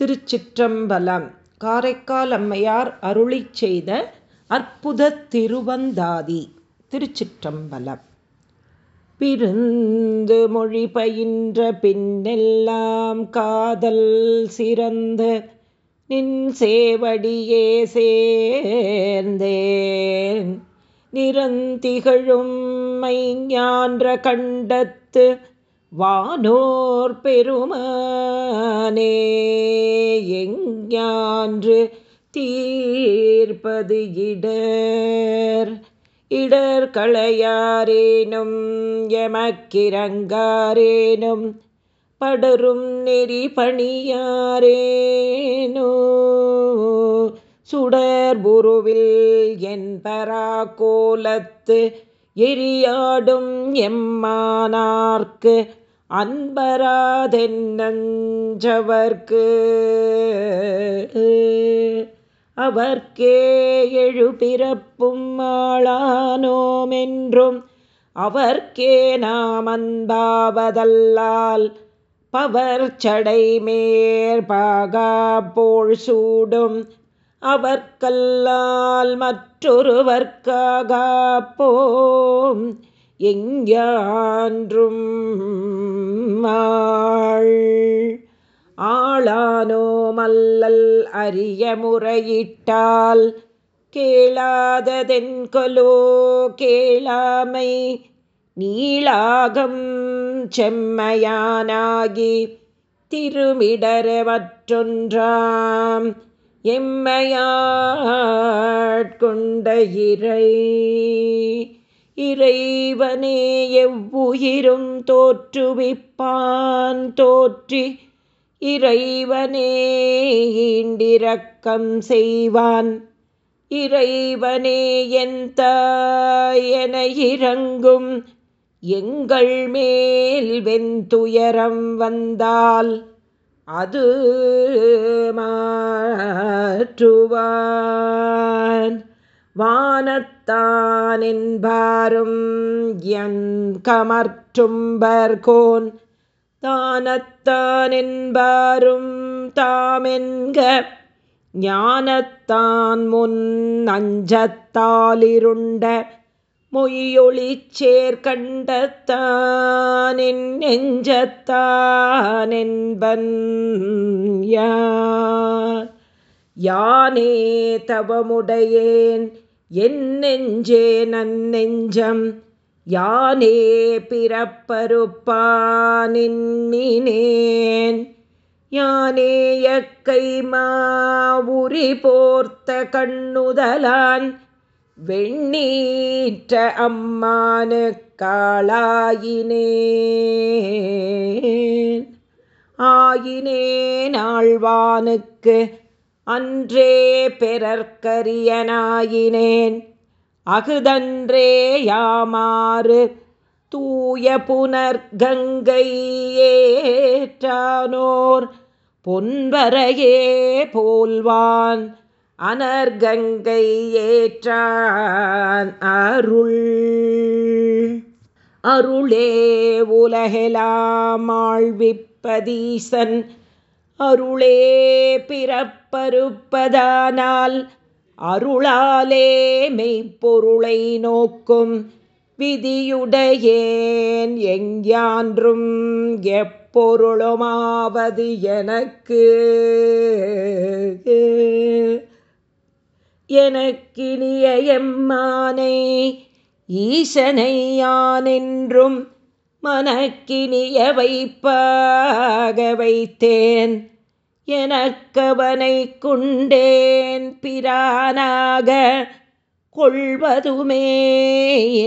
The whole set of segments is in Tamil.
திருச்சிற்றம்பலம். காரைக்கால் அம்மையார் அருளி செய்த அற்புத திருவந்தாதி திருச்சிற்றம்பலம். பிருந்து மொழி பயின்ற பின்னெல்லாம் காதல் சிறந்த நின் சேவடியே சேர்ந்தேன். நிறந்திகழும் மைஞான்ற கண்டத்து வானோர் பெருமானே எஞ்ஞான்று தீர்ப்பது இடர். இடர் களையாரேனும் எமக்கிறங்காரேனும் படரும் நெறி பணியாரேனோ. சுடர் புருவில் என்பரா கோலத்து எரியாடும் எம்மானார்க்கு அன்பராதென்னஞ்சவர்க்கு அவர்க்கே எழுபிறப்பும் ஆளானோமென்றும் அவர்க்கே நாம் அன்பாவதல்லால் பவர் சடை மேற்பாகா போல் சூடும் அவர்கல்லால் மற்றொருவர்க்காக போம் எங்கான்றும் ஆளானோ மல்லல் அரிய முறையிட்டால் கேளாததென்கொலோ கேளாமை நீளாகம் செம்மையானாகி திருமிடரவற்றொன்றாம் எம்மையாட்கொண்ட இறை. இறைவனே எவ்வுயிரும் தோற்றுவிப்பான் தோற்றி. இறைவனே ஈண்டிரக்கம் செய்வான். இறைவனே எந்த என இறங்கும். எங்கள் மேல் வெந்துயரம் வந்தால் அது மாற்றுவான். வானத்தான் என்பாரும் என் கமர்ற்றும்பர்கோன் தானத்தானின்பாரும் தாமென்க ஞானத்தான் முன் அஞ்சத்தாலிருண்ட மொய்யொளி சேர்கண்டத்தானின் நெஞ்சத்தானென்பன் யானே தவமுடையேன் என் நெஞ்சே நன்னெஞ்சம் யானே பிறப்பருப்பானின்னேன் யானே யக்கை மாவுரி போர்த்த கண்ணுதலான் வெண்ணீற்ற அம்மானு காளாயினேன் ஆயினேன் ஆழ்வானுக்கு அன்றே பெறற்கரியனாயினேன் அகுதன்றே யாமாறு தூய புனர்கங்கை ஏற்றானோர் பொன்வரையே போல்வான் அனர்கங்கை ஏற்றான் அருள். அருளே உலகெலாம் ஆழ்விப்பதீசன் அருளே பிறப்பருப்பதானால் அருளாலே மெய்ப்பொருளை நோக்கும் விதியுடையேன் எங்கான்றும் எப்பொருளுமாவது எனக்கு. எனக்கினிய எம்மானை ஈசனை யானென்றும் மனக்கினிய வைப்பாக வைத்தேன். எனக்கவனை கொண்டேன் பிரானாக கொள்வதுமே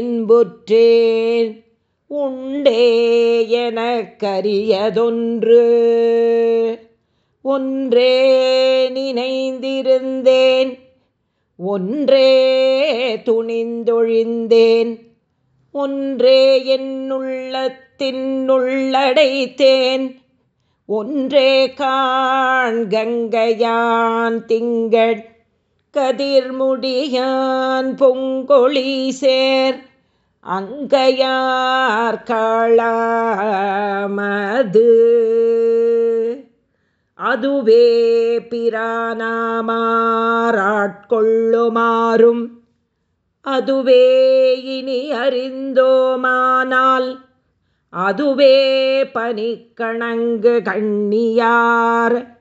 என்புற்றேன் உண்டே எனக்கரியதொன்று. ஒன்றே நினைந்திருந்தேன். ஒன்றே துணிந்தொழிந்தேன். ஒன்றே என்னுள்ளத்தின் உள்ளடைத்தேன். ஒன்றே காண்கங்கையான் திங்கள் கதிர்முடியான் பொங்கொழி சேர். அங்கையார் காளாமது. அதுவே பிரானாமாராட்கொள்ளுமாறும் அதுவே இனி அறிந்தோமானால் அதுவே பனிக்கணங்கு கண்ணியார்.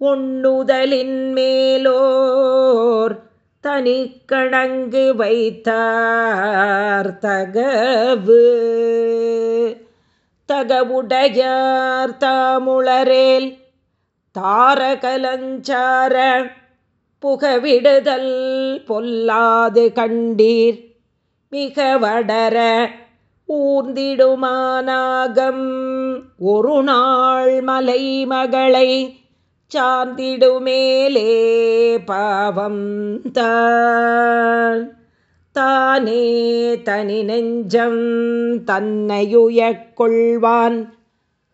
உண்ணுதலின் மேலோர் தனிக்கணங்கு வைத்தார் தகவு. தகவுடையார் தாமுளரேல் தாரகலஞ்சார புகவிடுதல் பொல்லாது கண்டீர். மிக வடர ஊர்ந்திடுமானாகம். ஒரு நாள் மலை மகளை சார்ந்திடுமேலே பாவம் தான். தானே தனி நெஞ்சம் தன்னையுய கொள்வான்.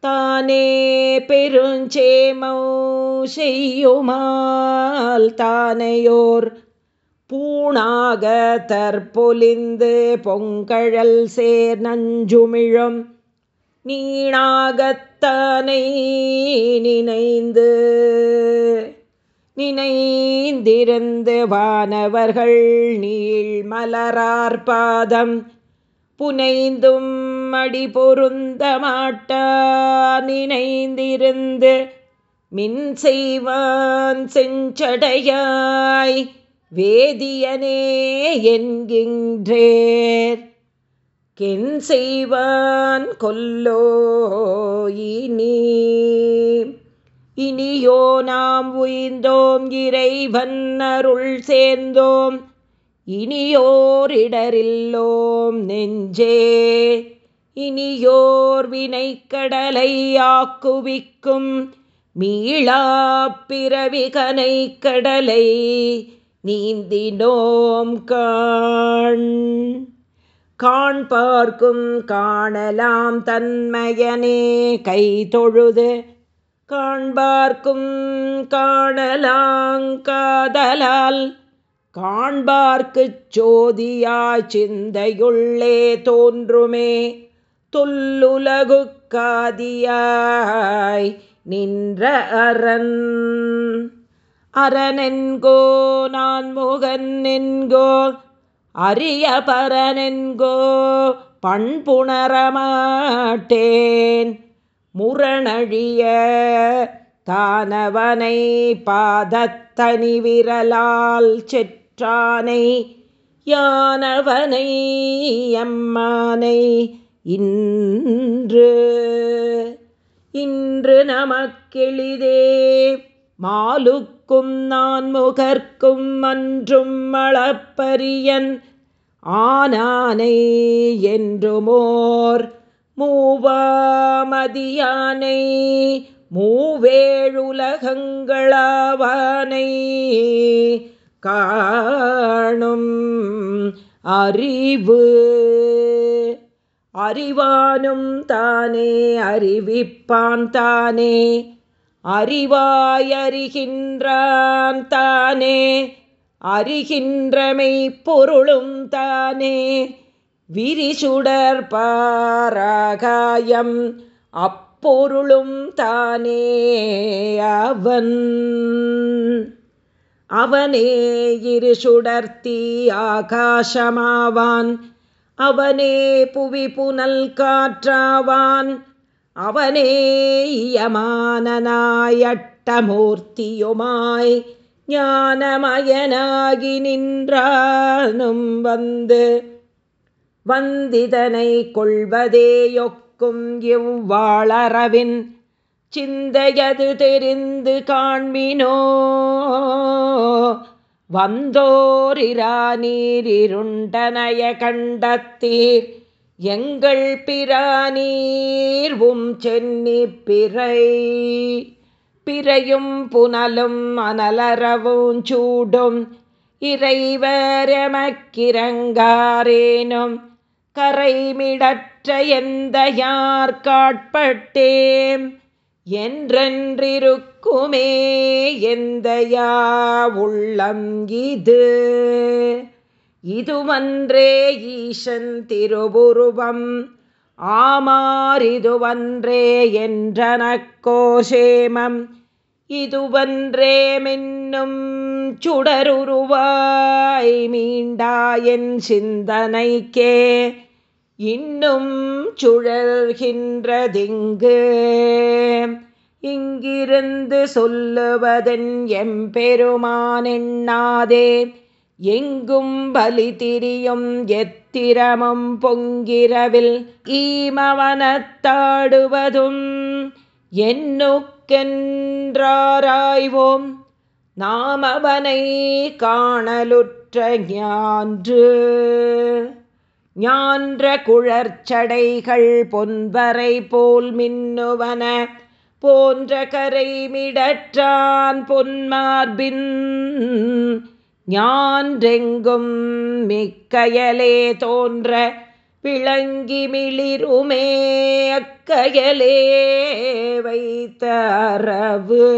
தானே பெருஞ்சேமோ செய்யுமால் தானையோர் பூணாக தற்பொலிந்து பொங்கழல் சேர் நஞ்சுமிழும் நீணாகத்தானை நினைந்து நினைந்திருந்து வானவர்கள் நீள் மலரார்பாதம் புனைந்தும் அடி பொருந்த மாட்டா நினைந்திருந்து மின் செய்வான் செஞ்சடையாய் வேதியனே என்கின்றேர். கென் செய்வான் கொல்லோ இனி. இனியோ நாம் உயிர்ந்தோம் இறைவன் அருள் சேர்ந்தோம். இனியோரிடரில்லோம் நெஞ்சே. இனியோர் வினைக்கடலை ஆக்குவிக்கும். மீளா பிறவிகனை கடலை நீந்தினோம் காண். காண் பார்க்கும் காணலாம் தன்மையனே கை தொழுது காண்பார்க்கும் காணலாங் காதலால். காண்பார்க்குச் சோதியா சிந்தையுள்ளே தோன்றுமே தொல்லுலகு காதியாய் நின்ற அரண். அரணென்கோ நான் முகன் என்கோ அரிய பரனென்கோ பண்புணரமாட்டேன். முரணழிய தானவனை பாதத்தனி விரலால் செற்றானை யானவனை எம்மானை இன்று இன்று நமக்கெளிதே மாலுக்கும் நான் முகர்க்கும் அன்றும் மளப்பரியன் ஆனானை என்றுமோர் மூவாமதியானை மூவேழுலகங்களாவானை காணும் அறிவு. அறிவானும் தானே அறிவிப்பான் தானே. அறிவாயறிகின்றான் தானே அறிகின்றமை பொருளும் தானே. விரிசுடர் பாராகாயம் அப்பொருளும் தானே அவன். அவனே இரு சுடர்த்தி ஆகாசமாவான். அவனே புவி புனல் காற்றாவான். அவனேயமானனாயட்டமூர்த்தியுமாய் ஞானமயனாகி நின்றானும் வந்து வந்திதனை கொள்வதேயொக்கும் இவ்வாளரவின் சிந்தையது தெரிந்து காண்மினோ வந்தோரிரா நீரிருண்டனைய கண்டத்தீர் எங்கள் பிரானீர்வும் சென்னி பிறை. பிறையும் புனலும் அனலறவும் சூடும். இறைவரமக்கிறங்காரேனும் கரைமிடற்ற எந்த யார் காட்பட்டேம்? என்றென்றிருக்குமே எந்த யா உள்ளம் இது? இதுவன்றே ஈசன் திருவுருவம். ஆமாரிதுவன்றே என்றனக்கோஷேமம் இதுவன்றே மின்னும் சுடருருவாய் மீண்டாயன் சிந்தனைக்கே. இன்னும் சுழல்கின்றதிங்கு இங்கிருந்து சொல்லுவதன் எம்பெருமானெண்ணாதே எங்கும் பலி திரியும் எத்திரமும் பொங்கிரவில் ஈமவனத்தாடுவதும் என்னுக்கென்றாராய்வோம். நாம் அவனை காணலுற்ற ஞான்று. ஞான்ற குழற்சடைகள் பொன்வரை போல் மின்னுவன போன்ற கரை மிடற்றான் பொன்மார்பின் ஞான்றெங்கும் மிக்கயலே தோன்ற விளங்கி மிளிருமே அக்கயலே வைத்த அரவு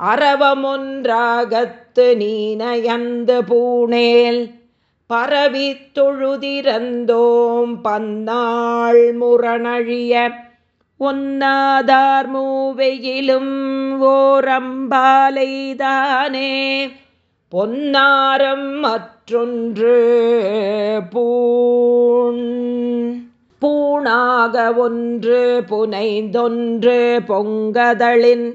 அறவமொன்றாகத்து நீனயந்து பூணேல் பரவி தொழுதிரந்தோம் பன்னாள் முரணழிய ஒன்னாதார் மூவையிலும் ஓரம்பாலைதானே பொன்னாரம் மற்றொன்று பூண். பூணாக ஒன்று புனைந்தொன்று பொங்கதளின்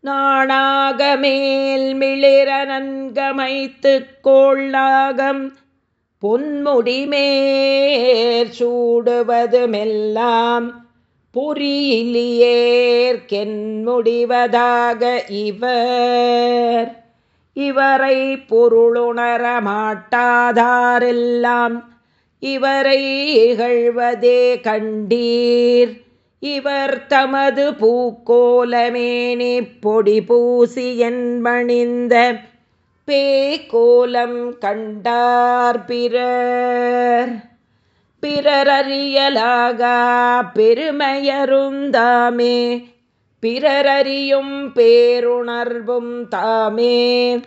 நாணாக மேல் மிளிர நன்கமைத்து கோள்நாகம். பொன்முடிமேர் சூடுவது மெல்லாம் புரியிலியேற்கென் முடிவதாக இவர். இவரை பொருளுணரமாட்டாதாரெல்லாம் இவரை இகழ்வதே கண்டீர். இவர் தமது பூக்கோலமேனி பொடி பூசி என்பணிந்த பேக்கோலம் கண்டார் பிறர். பிறரறியலாக பெருமையருந்தாமே. பிறரறியும் பேருணர்வும் தாமே.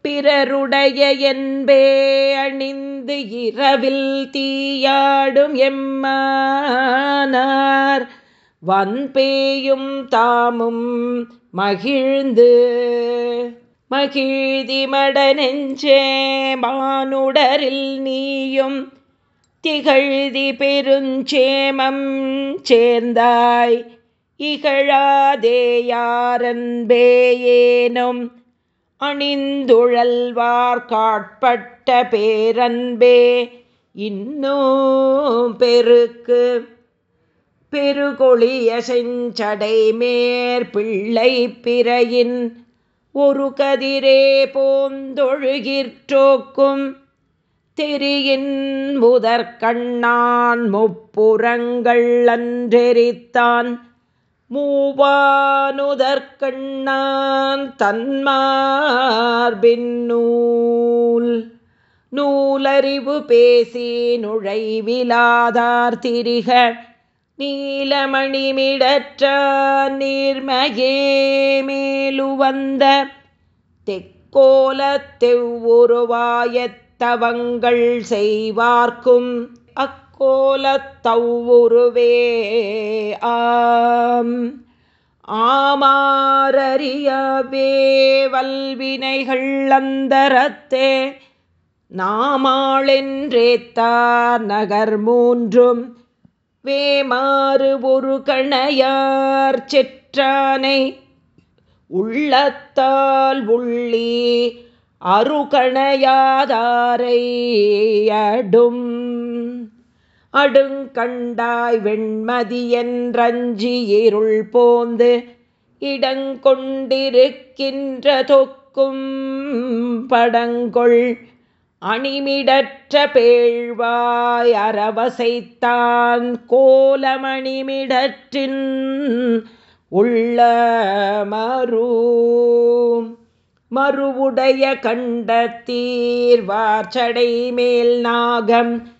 பிறருடைய என்பே அணிந்து இரவில் தீயாடும் எம்மானார். வன்பேயும் தாமும் மகிழ்ந்து. மகிழ்தி மட நெஞ்சே மானுடரில் நீயும் திகழ்தி பெருஞ்சேமம் சேர்ந்தாய். இகழாதே யாரன்பேயேனும் அணிந்துழல்வார் காட்பட்ட பேரன்பே இன்னும் பெருக்கு. பெருகொழிய செஞ்சடை மேற்பிள்ளை பிறையின் ஒரு கதிரே போந்தொழுகிற்றோக்கும். தெரியின் முதற்கண்ணான் முப்புறங்கள் அன்றெரித்தான். மூவானுதற்கண்ணான் தன்மார்பின்னூல் நூலறிவு பேசி நுழைவிலாதார் திரிக நீலமணிமிடற்ற நீர்மையே மேலுவந்த தெக்கோலத்தெவ்வுருவாயத்தவங்கள் செய்வார்க்கும் அக் கோலத்தவ்வுருவே ஆம். ஆமாரறியவே வல்வினைகள் அந்தரத்தே நாமாளென்றேத்தார் நகர் மூன்றும். வேமாறு ஒரு கணையார் செற்றானை உள்ளத்தால் உள்ளி அருகணையாதாரை அடும். அடுங்கண்டாய் வெண்மதியன்றஞ்சி இருள் போந்து இடங்கொண்டிருக்கின்ற தொக்கும் படங்கொள் அணிமிடற்ற பேழ்வாய் அறவசைத்தான் கோலமணிமிடற்றின் உள்ள மறு மறுவுடைய கண்ட தீர்வாச்சடை மேல் நாகம்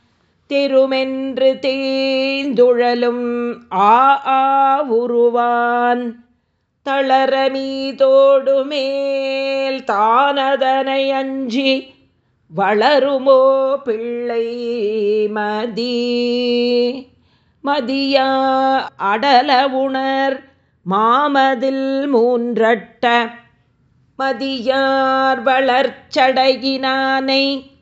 திருமென்று தேந்துழலும் ஆ ஆ உருவான். தளர மேல் தானதனை அஞ்சி வளருமோ பிள்ளை மதி. மதியா அடல உணர் மாமதில் மூன்றட்ட. மதியார் வளர்ச்சடையினானை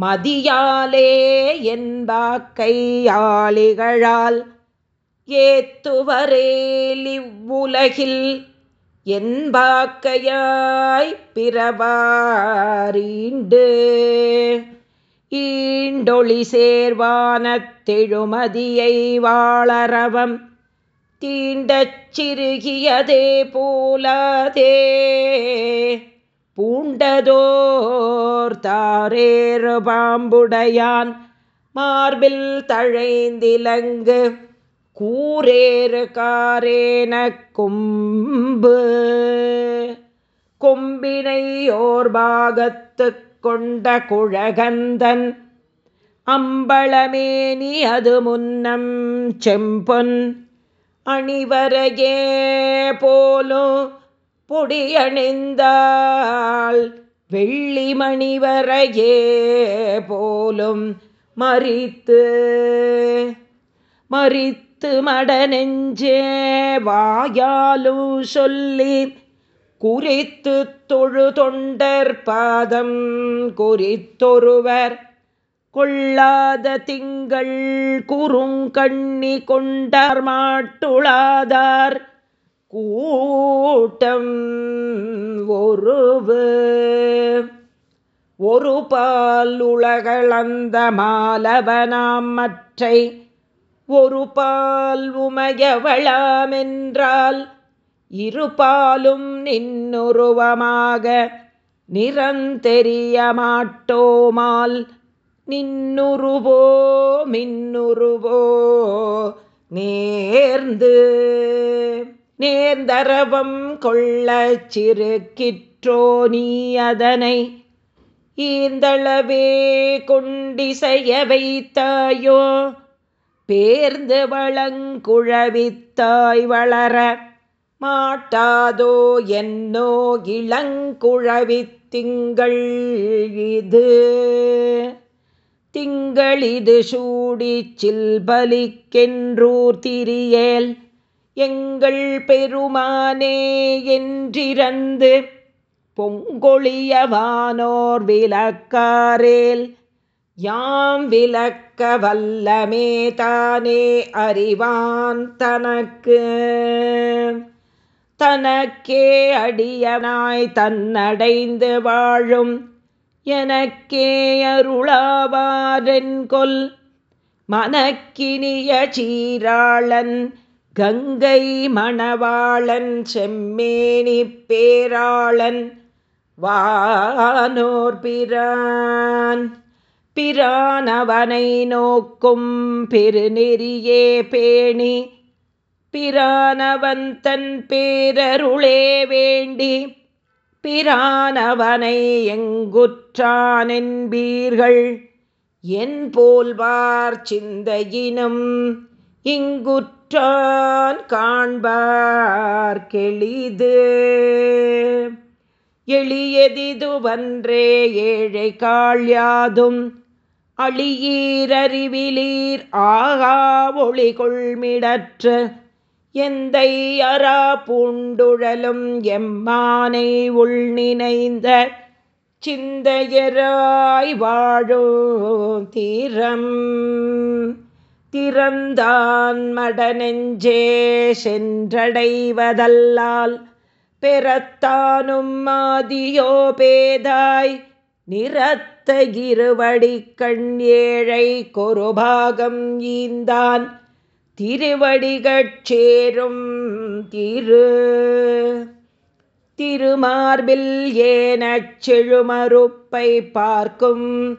மதியாலே என்பாக்கையாளிகளால் ஏத்துவரேலிவ்வுலகில் என்பாக்கையாய் பிறவாரீண்டு. ஈண்டொளி சேர்வானத்தெழுமதியை வாழறவம் தீண்டச் சிறுகியதே போலதே. பூண்டதோர் தாரேறு பாம்புடையான் மார்பில் தழைந்திலங்கு கூரேறு காரேன கொம்பு. கொம்பினையோர் பாகத்து கொண்ட குழகந்தன் அம்பளமேனி அது முன்னம் செம்பொன் அணிவரையே போலும் பொடியணிந்தாள் வெள்ளி மணிவரையே போலும் மறித்து மறித்து மடநெஞ்சே வாயாலும் சொல்லி குறித்து தொழு தொண்டர் பாதம் குறித்தொருவர் கொள்ளாத திங்கள் குறுங்கண்ணி கொண்டார் மாட்டுளாதார் கூட்டம் ஒருவு. ஒரு பால் உலகளந்த மாலவனாம் மற்றை ஒரு பால் உமையவளாமென்றால் இருபாலும் நின்னுருவமாக நிறந்தெரிய மாட்டோமால் நின்னுருவோ மின்னுருவோ நேர்ந்து. நேர்ந்தரவம் கொள்ளச் சிறுக்கிற்றோ நீ அதனை ஈர்ந்தளவே கொண்டிசைய வைத்தாயோ பேர்ந்து வளங்குழவித்தாய் வளர மாட்டாதோ என்னோ இளங்குழவித்திங்கள் இது? திங்களிது சூடி சில்பலிக்கென்றூர் திரியேல் எங்கள் பெருமானே என்றிறந்து பொங்கொழியவானோர் விளக்காரேல். யாம் விளக்க வல்லமே தானே அறிவான் தனக்கு. தனக்கே அடியனாய் தன்னடைந்து வாழும் எனக்கே அருளாவாரென் கொல் மனக்கினிய சீராளன் கங்கை மணவாளன் செம்மேனி பேராளன் வானோர் பிரான். பிரானவனை நோக்கும் பெருநெறியே பேணி பிரானவன் தன் பேரருளே வேண்டி பிரானவனை எங்குற்றானென்பீர்கள் என் போல்வார் சிந்தையினும் இங்குற்றான் காண்பார் கெளிது. எளியதிதுவன்றே ஏழை காள் யாதும் அழியீரறிவிலீர் ஆகா ஒளி கொள்மிடற்ற எந்தை அரா பூண்டுழலும் எம்மானை உள் நினைந்த சிந்தையராய் வாழோ தீரம். திறந்தான் மடநெஞ்சே சென்றடைவதல்லால் பெறத்தானும் மாதியோ பேதாய் நிறத்த இருவடி கண் ஏழை கொருபாகம் ஈந்தான் திருவடிகட்சேரும் திரு. திருமார்பில் ஏனச் செழுமறுப்பை பார்க்கும்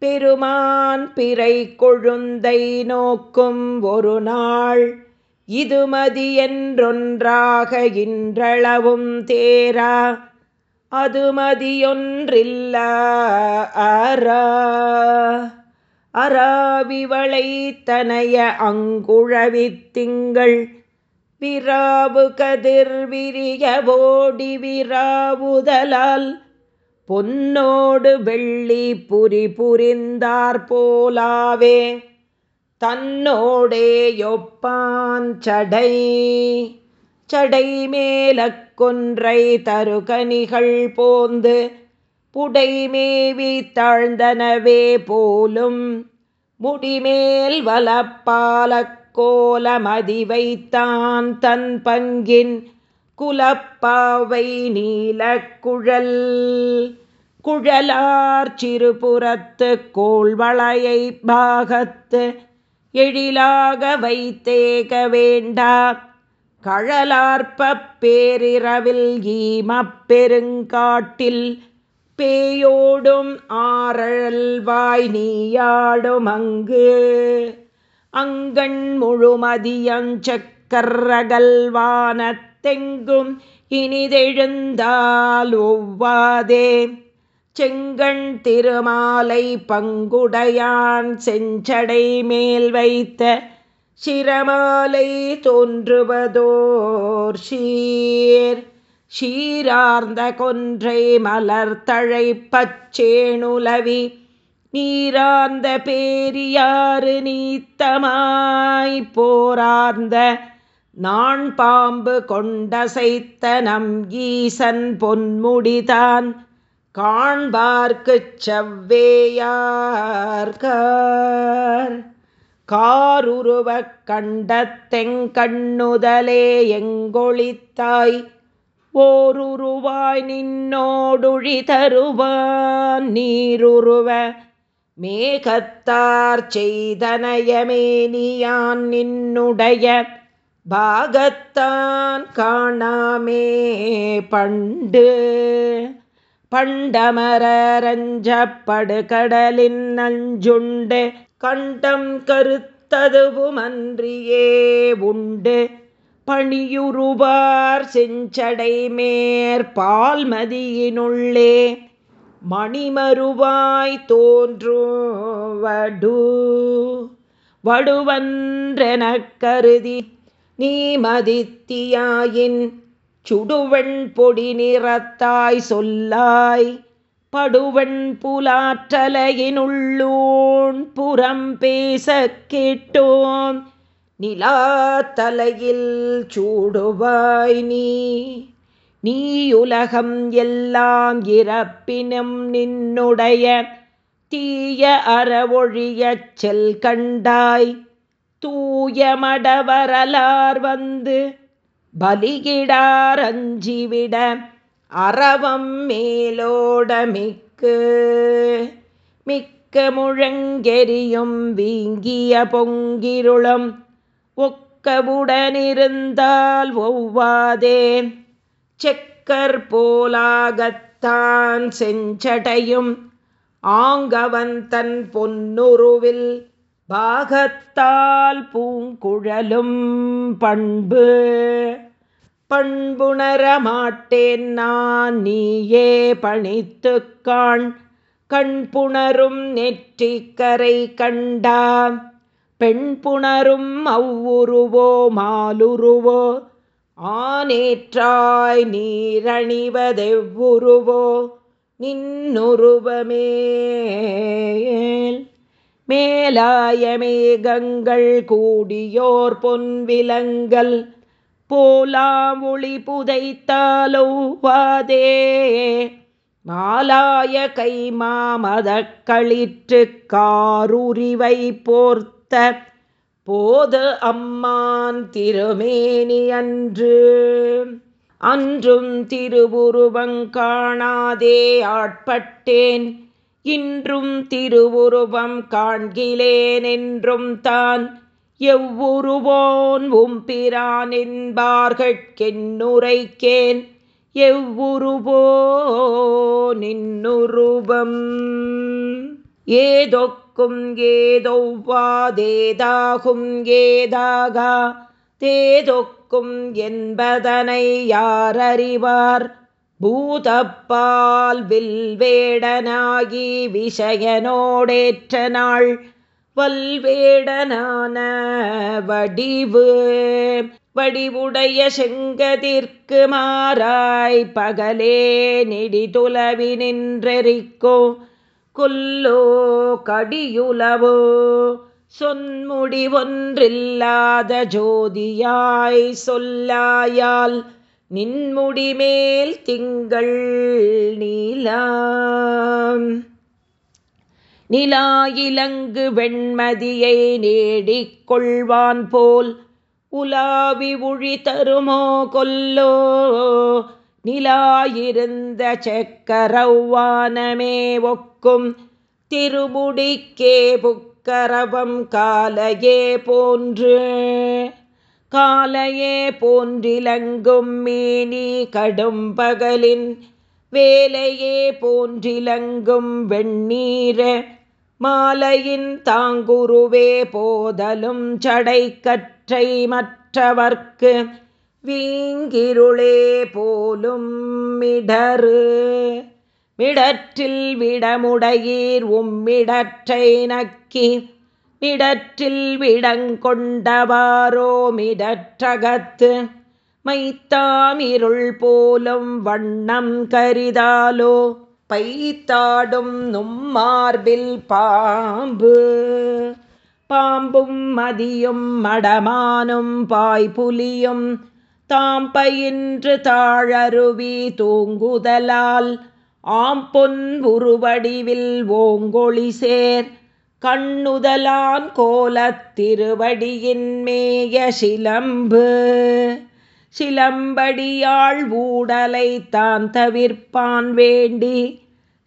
பெருமான் பிறை கொழுந்தை நோக்கும் ஒரு நாள். இதுமதி என்றொன்றாக இன்றளவும் தேரா. அதுமதியொன்றில்ல அரா அராவிவளை தனைய அங்குழவித்திங்கள் விராவு கதிர் விரிய ஓடி விராவுதலால் பொன்னோடு வெள்ளி புரி புரிந்தார் போலாவே. தன்னோடே யொப்பான் சடை. சடை மேலக் கொன்றை தருகனிகள் போந்து புடைமேவி தாழ்ந்தனவே போலும். முடிமேல் வலப்பாலக் கோலமதி வைத்தான் தன் பங்கின் குலப்பாவை நீலக்குழல் குழலார் சிறுபுறத்து கோள்வளையை பாகத்து எழிலாக வைத்தேக வேண்டா. கழலார்ப்பப் பேரிரவில் ஈமப்பெருங்காட்டில் பேயோடும் ஆரல்வாய் நீயாடும் அங்கு. அங்கண் முழுமதியஞ்சக்கரகல்வானத்தெங்கும் இனிதெழுந்தால் ஒவ்வாதே. செங்கண் திருமாலை பங்குடையான் செஞ்சடை மேல் வைத்த சிரமாலை தோன்றுவதோர் ஷீர் ஷீரார்ந்த கொன்றை மலர்த்தழை பச்சேணுலவி நீரார்ந்த பேரியாறு நீத்தமாய் போரார்ந்த நான் பாம்பு கொண்டசைத்த நம் ஈசன் பொன்முடிதான். காண்பார்க்குச் செவ்வேயார்கார். காருருவக் கண்டத்தெங்கண்ணுதலே எங்கொழித்தாய் ஓருருவாய் நின்னோடுழி தருவான். நீருருவ மேகத்தார் செய்தனயமேனியான் நின்னுடைய பாகத்தான் காணாமே பண்டு. பண்டமரஞ்சப்படுகடலின் நஞ்சுண்டு கண்டம் கருத்ததுவுமன்றியே உண்டு. பணியுருவார் செஞ்சடை மேற்பால்மதியினுள்ளே மணிமருவாய் தோன்றும் வடு வடுவன்றெனக் கருதி நீ மதித்தியாயின் சுடுவெண் பொடி நிறத்தாய் சொல்லாய் படுவெண் புலாற்றலையினுள்ளூன் புறம் பேச கேட்டோம். நிலா தலையில் சூடுவாய் நீ நீயுலகம் எல்லாம் இறப்பினும் நின்னுடைய தீய அறவொழியச் செல் கண்டாய். தூய மடவரலார் வந்து பலிகிடாரஞ்சிவிட அறவம் மேலோடமிக்கு. மிக்க முழங்கெரியும் வீங்கிய பொங்கிருளும் ஒக்கவுடனிருந்தால் ஒவ்வாதே. செக்கர் போலாகத்தான் செஞ்சடையும் ஆங்கவன் தன் பொன்னுருவில் பாகத்தால் பூங்குழலும் பண்பு. பண்புணரமாட்டேன் நான் நீயே பணித்து காண். கண்புணரும் நெற்றிக்கரை கண்டா. பெண்புணரும் அவ்வுருவோ மாலுருவோ. ஆனேற்றாய் நீரணிவதெவ்வுருவோ. நின்னுருவமேல் மேலாய மேகங்கள் கூடியோர் பொன்விலங்கல் போலாம் ஒளி புதைத்தாலோவாதே மாலாய கை மாமதக் களிற்று காருரிவை போர்த்த போது அம்மான் திருமேனி அன்று அன்றும் திருவுருவங்காணாதே ஆட்பட்டேன். இன்றும் திருவுருவம் காண்கிலேன் என்றும் தான். எவ்வுருவோன் உம்பிரான் என்பார்கட்கென்னுரைக்கேன். எவ்வுருவோ நின்னுருவம் ஏதொக்கும் ஏதொவ்வாதேதாகும் ஏதாகா? தேதொக்கும் என்பதனை யாரறிவார்? பூதப்பால் வில்வேடனாகி விஷயனோடேற்ற நாள் வல்வேடனான வடிவு. வடிவுடைய செங்கதிர்க்கு மாறாய் பகலே நெடி துலவி நின்றெறிக்கோ கொல்லோ கடியுலவோ சொன்முடி ஒன்றில்லாத ஜோதியாய் சொல்லாயால் நின்முடிமேல் திங்கள் நீலாம். நிலாயிலங்கு வெண்மதியை நேடிக் கொள்வான் போல் உலாவி உழி தருமோ கொல்லோ. நிலாயிருந்த செக்கரவானமே ஒக்கும் திருமுடிக்கே புக்கரவம் காலையே போன்று. காலையே போன்றிலங்கும் மீனி கடும் பகலின் வேலையே போன்றிலங்கும் வெண்ணீர மாலையின் தாங்குருவே போதலும் சடை கற்றை மற்றவர்க்கு வீங்கிருளே போலும் மிடரு மிடற்றில் விடமுடையீர் உம்மிடற்றை நக்கி இடற்றில் விடங்கொண்டவாரோமிடற்றகத்து மைத்தாமிருள் போலும் வண்ணம் கரிதாலோ பைத்தாடும் நும்மார்பில் பாம்பு. பாம்பும் மதியும் மடமானும் பாய்புலியும் தாம் பயின்று தாழருவி தூங்குதலால் ஆம்பொன் உருவடிவில் ஓங்கொழி சேர் கண்ணுதலான் கோலத்திருவடியின் மேய சிலம்பு. சிலம்படியாள் ஊடலை தான் தவிர்ப்பான் வேண்டி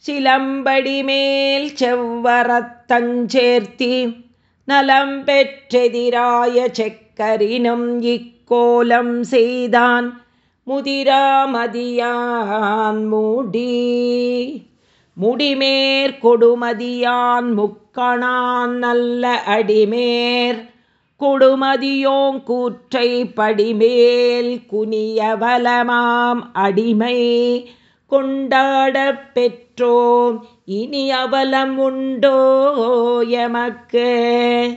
சிலம்படி மேல் செவ்வரத்தஞ்சேர்த்தி நலம் பெற்றெதிராய செக்கரினும் இக்கோலம் செய்தான் முதிராமதியான் மூடி. முடிமேற் கொடுமதியான் முக்கணான் நல்ல அடிமேர் கொடுமதியோங் கூற்றை படிமேல் குனியவலமாம் அடிமை கொண்டாடப் பெற்றோம். இனி அவலம் உண்டோ எமக்கு?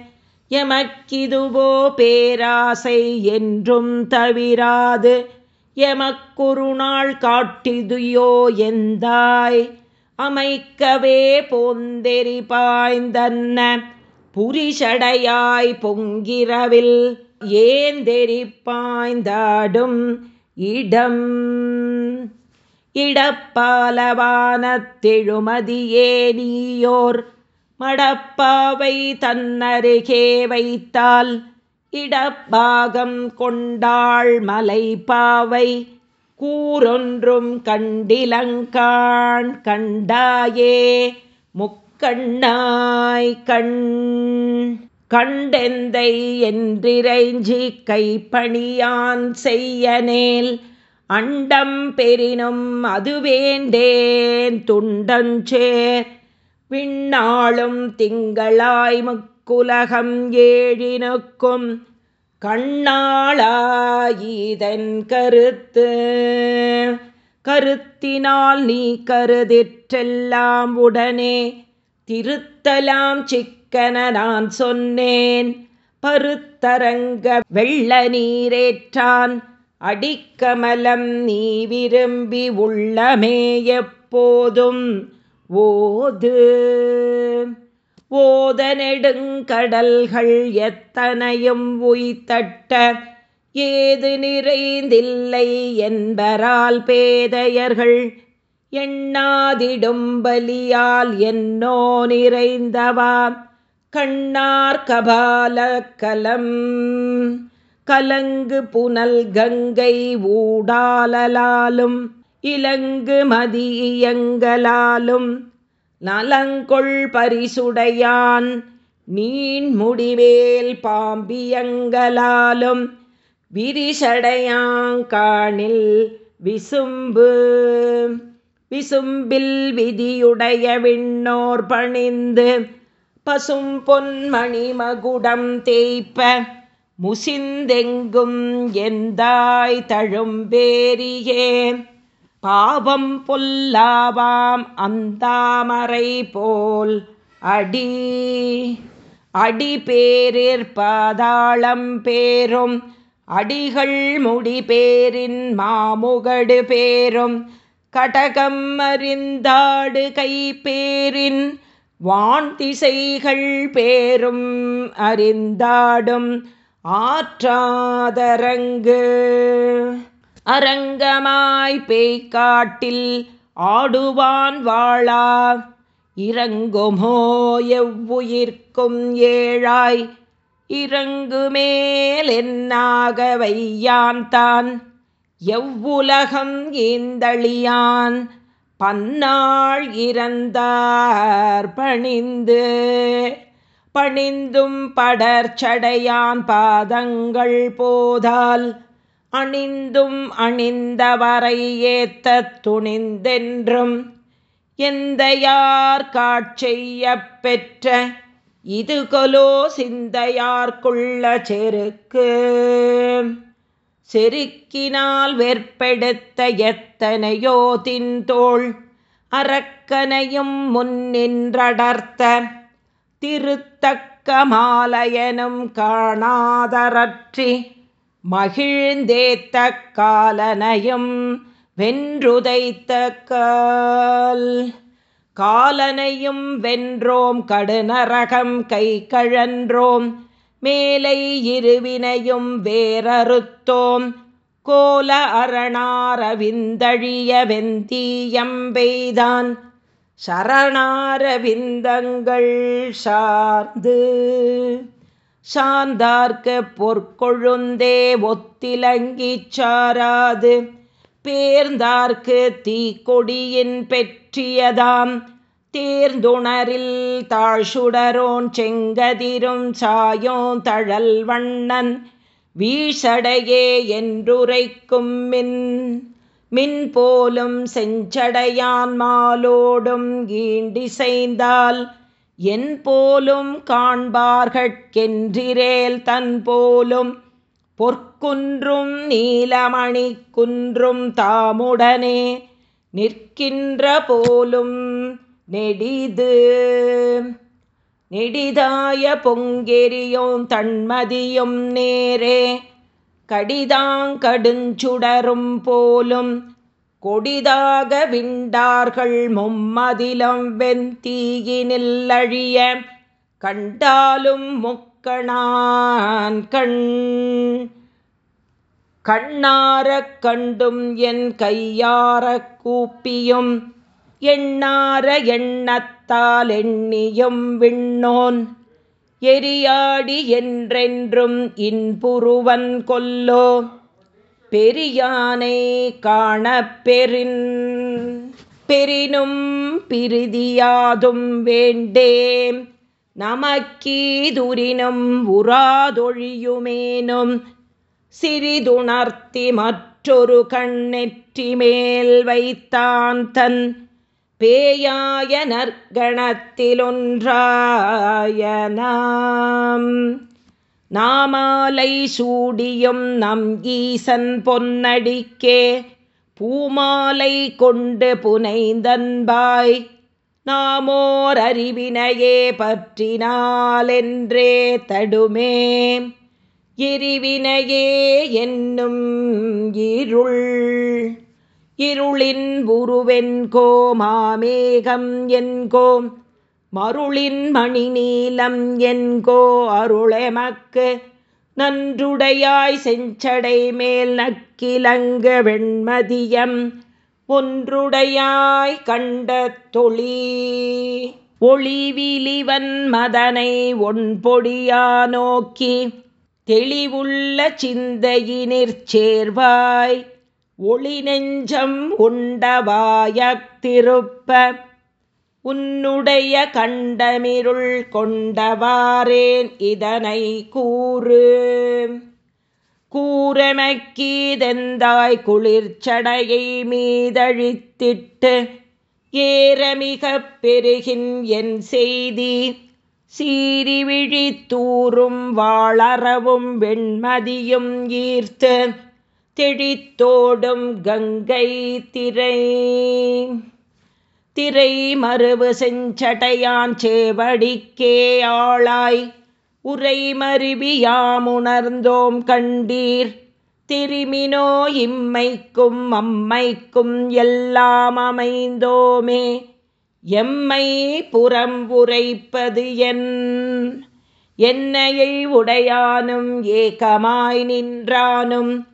எமக்கிதுவோ பேராசை என்றும் தவிராது. எமக்குறுநாள் காட்டிதுயோ எந்தாய்? அமைக்கவே போந்தெறி பாய்ந்தன்ன. புரிஷடையாய் பொங்கிரவில் ஏந்தெறி பாய்ந்தாடும் இடம்? இடப்பாலவானத்தெழுமதியே நீயோர் மடப்பாவை தன்னருகே வைத்தால் இடப்பாகம் கொண்டாள் மலைப்பாவை கூறொன்றும் கண்டிலங்கான் கண்டாயே முக்கண்ணாய் கண். கண்டெந்தை என்றிரைஞ்சி கைப்பணியான் செய்யனேல் அண்டம் பெரினும் அதுவேண்டேன் துண்டஞ்சேர் விண்ணாளும் திங்களாய் முக்குலகம் ஏழினுக்கும் கண்ணாளாயிதன் கருத்து. கருத்தினால் நீ கருதிற்றெல்லாம் உடனே திருத்தலாம் சிக்கன நான் சொன்னேன். பருத்தரங்க வெள்ள நீரேற்றான் அடிக்கமலம் நீ விரும்பி உள்ளமே எப்போதும் ஓது. ஓத நெடுங்கடல்கள் எத்தனையும் உய்தட்ட ஏது நிறைந்தில்லை என்பரால் பேதையர்கள். எண்ணாதிடும் பலியால் என்னோ நிறைந்தவாம் கண்ணார் கபால கலம் கலங்கு புனல் கங்கை ஊடாலலாலும் இலங்கு மதியங்களாலும் நலங்கொள் பரிசுடையான் நீன் முடிவேல் பாம்பியங்களாலும் விரிசடையாங்காணில் விசும்பு. விசும்பில் விதியுடைய விண்ணோர் பணிந்து பசும் பொன்மணி மகுடம் தேய்ப்ப முசிந்தெங்கும் எந்தாய் தழும்பேரியே பாவம் பொல்லாவாம் அந்தாமரை போல் அடி. அடி பேரிற் பாதாளம் பேரும் அடிகள் முடி பேரின் மாமுகடு பேரும் கடகம் அறிந்தாடு கை பேரின் வான் திசைகள் பேரும் அறிந்தாடும் ஆற்றாதரங்கு. அரங்கமாய் பேய்காட்டில் ஆடுவான் வாழா. இறங்குமோ எவ்வுயிர்க்கும் ஏழாய். இறங்கு என்னாக வையான் தான். எவ்வுலகம் ஏந்தளியான் பன்னாள் இறந்தார் பணிந்து. பணிந்தும் படர்ச்சடையான் பாதங்கள் போதால். அணிந்தும் அணிந்தவரை ஏத்த துணிந்தென்றும் எந்த யார் காட்சிய பெற்ற இது கொலோ சிந்தையார்க்குள்ள செருக்கு. செருக்கினால் வெற்பெடுத்த எத்தனையோ தின்தோள் அரக்கனையும் முன்னின்றடர்த்த திருத்தக்க மாலையனும் காணாதரற்றி மகிழ்ந்தேத்த காலனையும் வென்றுதைத்த கால் காலனையும் வென்றோம் கடுநரகம் கை கழன்றோம் மேலை இருவினையும் வேறறுத்தோம். கோல அரணாரவிந்தழிய வெந்தீயம்பெய்தான். சரணாரவிந்தங்கள் சார்ந்து சார்ந்தார்க்கு பொற்கொழுந்தே ஒத்திலங்கிச் சாராது. பேர்ந்தார்க்கு தீக்கொடியின் பெற்றியதாம். தேர்ந்துணரில் தாழ்சுடரோன் செங்கதிரும் சாயோ தழல் வண்ணன். வீசடையே என்றுரைக்கும் மின் மின் போலும் செஞ்சடையான் மாலோடும் ஈண்டிசைந்தால். என் போலும் காண்பார்கட்கென்றிரேல் தன் போலும். பொற்குன்றும் நீலமணி குன்றும் தாமுடனே நிற்கின்ற போலும் நெடிது. நெடிதாய பொங்கெரியும் தன்மதியும் நேரே. கடிதாங்கடுஞ்சுடரும் போலும் கொடிதாக விண்டார்கள் மும்மதிலம் வெந்தீயினில் அழிய. கண்டாலும் முக்கணான் கண் கண்ணாரக் கண்டும் என் கையாரக் கூப்பியும். எண்ணார எண்ணத்தால் எண்ணியும் விண்ணோன். எரியாடி என்றென்றும் இன்புருவன் கொல்லோ. பெரியானை காணப்பெறின் பெரினும் பிரிதியாதும் வேண்டேம். நமக்கீதுரினும் உராதொழியுமேனும் சிறிதுணர்த்தி மற்றொரு கண்ணெற்றி மேல் வைத்தான் தன் பேயாய நற்கணத்திலொன்றாயனாம் நாமாலை சூடியும் நம் ஈசன் பொன்னடிக்கே பூமாலை கொண்டு புனைந்தன்பாய் நாமோர் அறிவினையே பற்றினாலென்றே தடுமே. எரிவினையே என்னும் இருள் இருளின் உருவென்கோ மாமேகம் என்கோம் மருளின் மணி நீலம் என்கோ அருளெமக்கு. நன்றுடையாய் செஞ்சடை மேல் நக்கிலங்க வெண்மதியம். ஒன்றுடையாய் கண்ட தொழி. ஒளிவிலிவன் மதனை ஒன்பொடியா நோக்கி. தெளிவுள்ள சிந்தையினிற் சேர்வாய். ஒளி நெஞ்சம் உண்டவாயக் திருப்ப. உன்னுடைய கண்டமிருள் கொண்டவாரேன் இதனை கூறு. கூறமக்கீதெந்தாய் குளிர்ச்சடையை மீதழித்திட்டு ஏரமிகப் பெருகின் என் செய்தி. சீரிவிழி தூரும் வாளறவும் வெண்மதியும் ஈர்த்து தெழித்தோடும் கங்கை திரை. திரை மறுவு செஞ்சடையான் சேவடிக்கே ஆளாய். உரை மருவியாமுணர்ந்தோம் கண்டீர். திருமினோ இம்மைக்கும் அம்மைக்கும் எல்லாம் அமைந்தோமே. எம்மை புறம் உரைப்பது என். என்னையை உடையானும் ஏகமாய் நின்றானும்.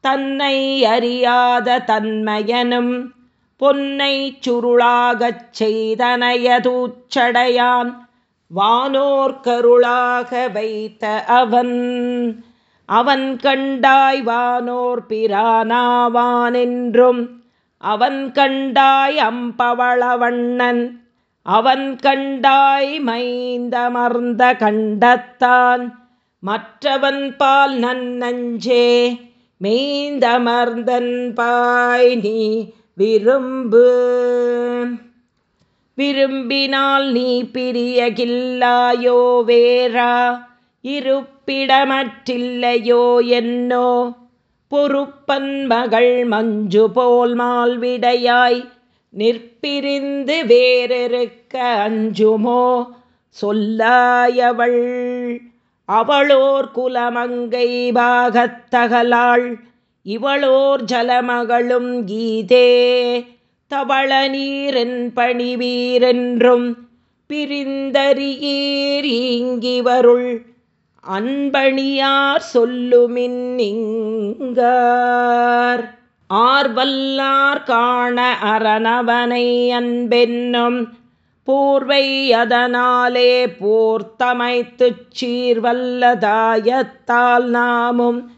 தன்னை அறியாத தன்மையனும் பொன்னை சுருளாகச் செய்தனையதூச்சடையான் வானோர்கருளாக வைத்த அவன். அவன் கண்டாய் வானோர் பிரானாவானென்றும் அவன் கண்டாய் அம்பவளவண்ணன் அவன் கண்டாய் மைந்தமர்ந்த கண்டத்தான். மற்றவன் பால் நன்னஞ்சே மெய்ந்தமர்ந்தன் பாய் நீ விரும்பு. விரும்பினால் நீ பிரியகில்லாயோ வேறா? இருப்பிடமற்றில்லையோ என்னோ? பொறுப்பன் மகள் மஞ்சு போல் மால்விடையாய் நிற்பிரிந்து வேறிருக்க அஞ்சுமோ? சொல்லாயவள் அவளோர் குலமங்கை பாகத்தகலாள் இவளோர் ஜலமகளும் கீதே. தவள நீரன் பணிவீரென்றும் பிரிந்தறியீர் இங்கிவருள். அன்பணியார் சொல்லுமின் இங்கார். ஆர்வல்லார் காண அரணவனை அன்பென்னும் பூர்வை அதனாலே போர்த்தமைத்துச் சீர்வல்லதாயத்தால் நாமும்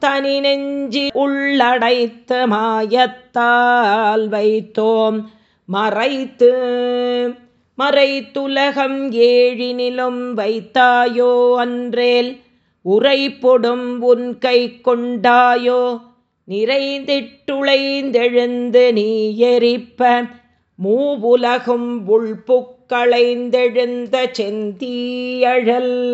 தனி நெஞ்சி உள்ளடைத்து மாயத்தால் வைத்தோம். மறைத்து மறைத்துலகம் ஏழினிலும் வைத்தாயோ அன்றேல்? உரை உன் கை கொண்டாயோ? நிறைந்திட்டுளைந்தெழுந்து நீ எரிப்ப? மூவுலகும் உள்புக்களைந்தெழுந்த செந்தீயழல்?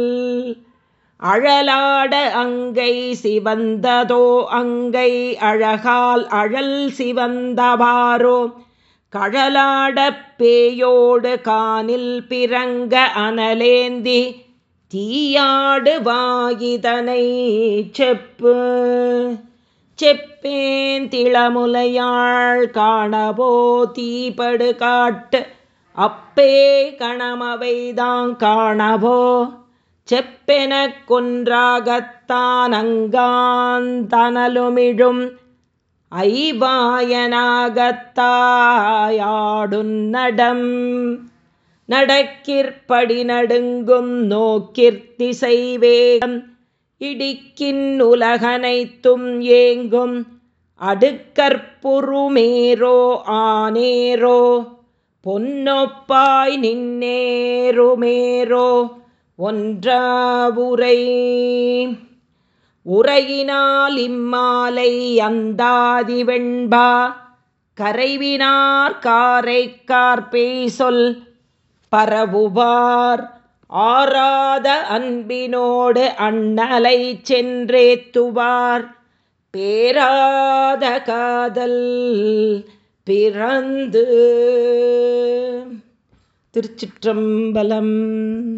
அழலாட அங்கை சிவந்ததோ அங்கை அழகால் அழல் சிவந்தவாரோ? கழலாடப் பேயோடு கானில் பிறங்க அனலேந்தி தீயாடு வாயிதனை செப்பு. செப்பேன் திளமுலையாள் காணவோ தீபடு காட்டு அப்பே கணமவைதான் காணவோ? செப்பென கொன்றாகத்தானங்காந்தனலுமிழும் ஐவாயனாகத்தாயாடும் நடம் நடக்கிற்படி நடுங்கும் நோக்கிற்திசை வேகம் இடிக்கின் உலகனைத்தும் ஏங்கும் அடுக்கற்புருமேரோ ஆனேரோ பொன்னொப்பாய் நின்னேருமேரோ ஒன்றாவுரை. உரையினால் இம்மாலை அந்தாதி வெண்பா கரைவினார் காரை கார்பே சொல் பரவுவார். ஆராத அன்பினோடு அண்ணலை சென்றேத்துவார். பேராத காதல் பிறந்து. திருச்சிற்றம்பலம்.